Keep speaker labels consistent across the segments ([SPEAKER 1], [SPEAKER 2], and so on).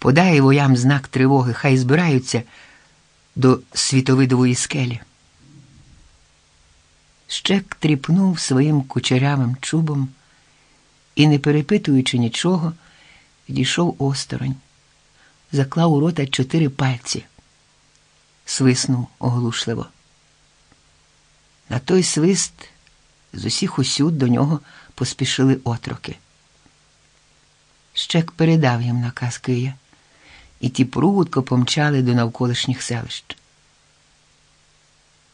[SPEAKER 1] подає воям знак тривоги, хай збираються до світовидової скелі. Щек тріпнув своїм кучерявим чубом і, не перепитуючи нічого, відійшов осторонь, заклав у рота чотири пальці, свиснув оглушливо. На той свист з усіх усюд до нього поспішили отроки. Щек передав їм наказ Кия, і ті прудко помчали до навколишніх селищ.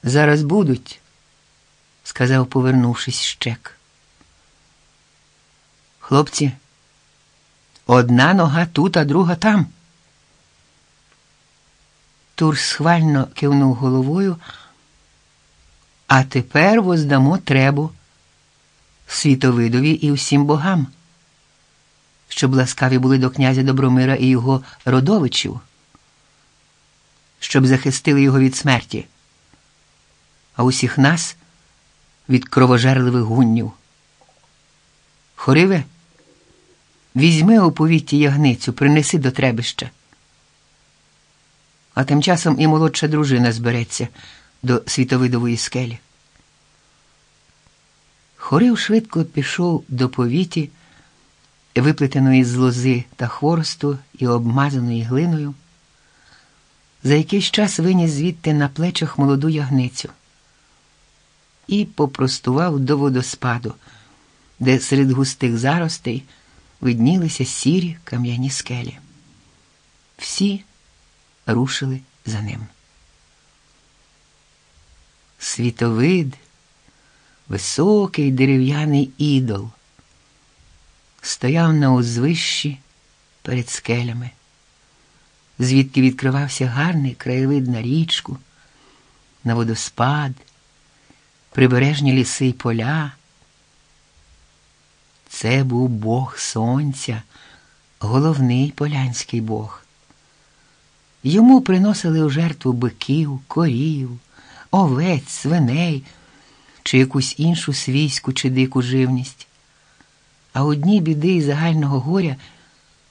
[SPEAKER 1] Зараз будуть, сказав, повернувшись щек. Хлопці, одна нога тут, а друга там. Тур схвально кивнув головою. А тепер воздамо требу світовидові і всім богам, щоб ласкаві були до князя Добромира і його родовичів, щоб захистили його від смерті, а усіх нас від кровожерливих гуннів. Хориве, візьми у повітті ягницю, принеси до требища. А тим часом і молодша дружина збереться до світовидової скелі. Хорив швидко пішов до повіті, виплетеної з лози та хворосту і обмазаної глиною. За якийсь час виніс звідти на плечах молоду ягницю і попростував до водоспаду, де серед густих заростей виднілися сірі кам'яні скелі. Всі рушили за ним. Світовид, високий дерев'яний ідол, стояв на узвищі перед скелями, звідки відкривався гарний краєвид на річку, на водоспад, прибережні ліси й поля. Це був Бог Сонця, головний полянський Бог. Йому приносили у жертву биків, корів овець, свиней чи якусь іншу свійську чи дику живність. А одні біди і загального горя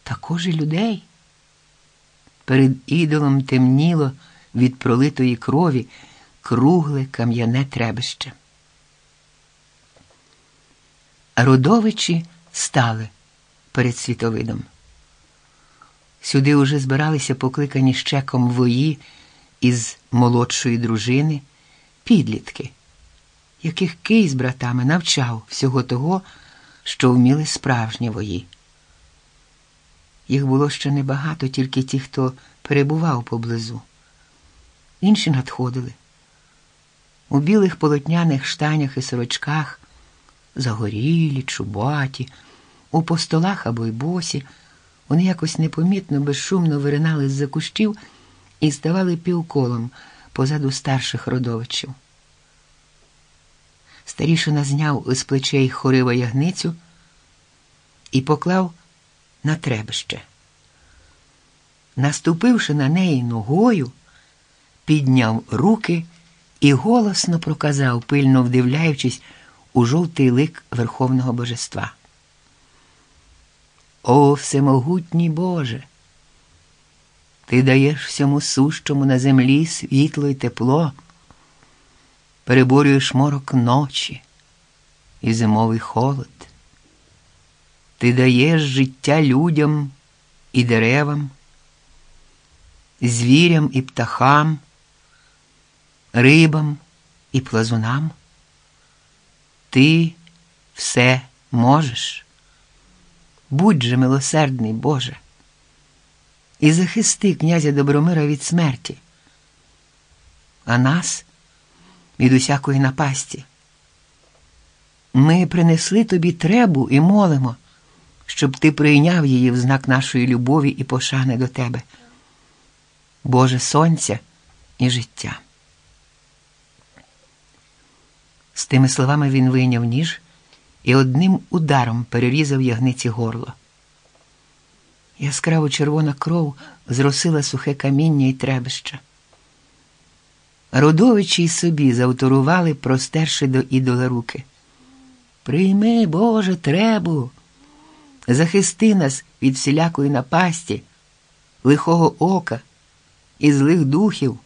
[SPEAKER 1] також і людей. Перед ідолом темніло від пролитої крові кругле кам'яне требище. Родовичі стали перед світовидом. Сюди уже збиралися покликані щеком вої із молодшої дружини підлітки, яких Кий з братами навчав всього того, що вміли справжні вої. Їх було ще небагато, тільки ті, хто перебував поблизу. Інші надходили. У білих полотняних штанях і сорочках, загорілі, чубаті, у постолах або й босі, вони якось непомітно, безшумно виринали з-за кущів і ставали півколом позаду старших родовичів. Старішина зняв із плечей хорива ягницю і поклав на требище. Наступивши на неї ногою, підняв руки і голосно проказав, пильно вдивляючись у жовтий лик Верховного Божества. О, всемогутній Боже! Ти даєш всьому сущому на землі світло й тепло, переборюєш морок ночі і зимовий холод. Ти даєш життя людям і деревам, звірям і птахам, рибам і плазунам. Ти все можеш. Будь же милосердний, Боже і захисти князя Добромира від смерті, а нас від усякої напасті. Ми принесли тобі требу і молимо, щоб ти прийняв її в знак нашої любові і пошани до тебе, Боже Сонця і життя. З тими словами він вийняв ніж і одним ударом перерізав ягниці горло. Яскраво червона кров зросила сухе каміння і требища. Родовичі й собі завторували, простерши до ідола руки. Прийми, Боже, требу, захисти нас від всілякої напасті. лихого ока і злих духів